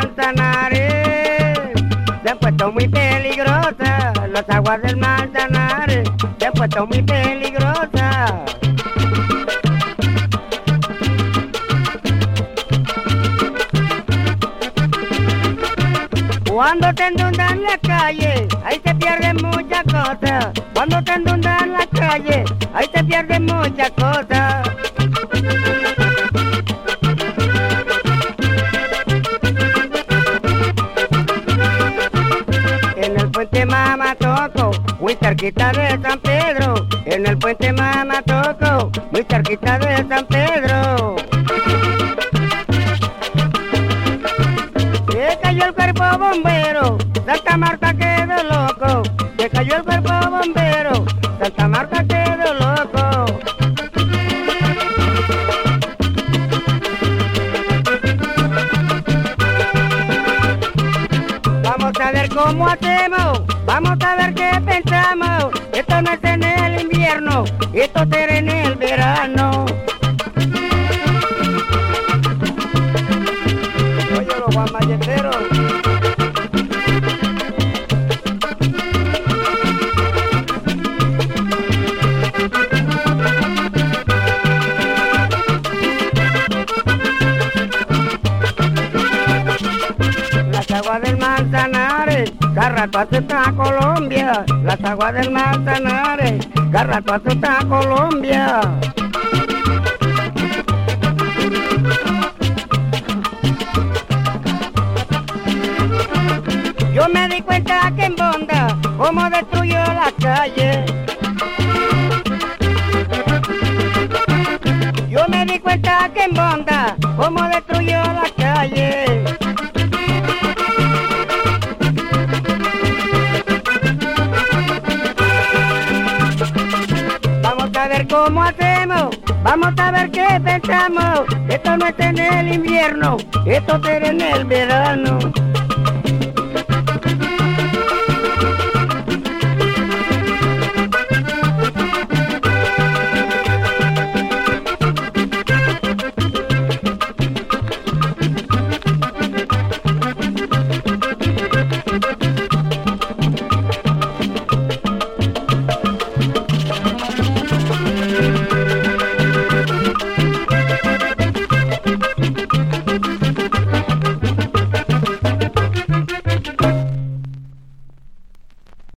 Manzanares se han puesto muy peligrosas. Las aguas del Manzanares se han puesto muy peligrosas. Cuando te inundan la calle, ahí se pierden muchas cosas. Cuando te inundan la calle, ahí se pierden muchas cosas. Muy cerquita de San Pedro. En el puente Mamatoco, muy cerquita de San Pedro. Se cayó el cuerpo bombero, Santa Marta quedó loco. Se cayó el cuerpo bombero, Santa Marta cómo hacemos, vamos a ver qué pensamos. Esto no es en el invierno, esto será en el verano. Oye, los guamayeteros. Del Manzanares, Garrapato está Colombia. Las aguas del Manzanares, Garrapato está Colombia. Yo me di cuenta que en Bonda, cómo destruyó la calle. Yo me di cuenta que en Bonda, cómo destruyó la calle. Cómo hacemos, vamos a ver qué pensamos. Esto no es en el invierno, esto será en el verano.